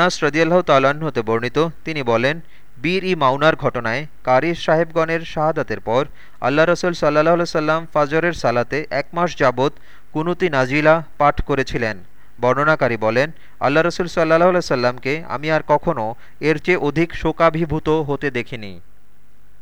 আনাস রদিয়াল্লাহ তাল্লাহ্ন হতে বর্ণিত, তিনি বলেন, বীর ই মাউনার ঘটনায় কারি সাহেবগণের শাহাদাতের পর আল্লাহ রসুল সাল্লাহ সাল্লাম ফাজরের সালাতে এক মাস যাবৎ কুনুতি নাজিলা পাঠ করেছিলেন। বর্ণনাকারী বলেন, আল্লাহ রসুল সাল্লাহ সাল্লামকে আমি আর কখনও এর চেয়ে অধিক শোকাভিভূত হতে দেখিনি।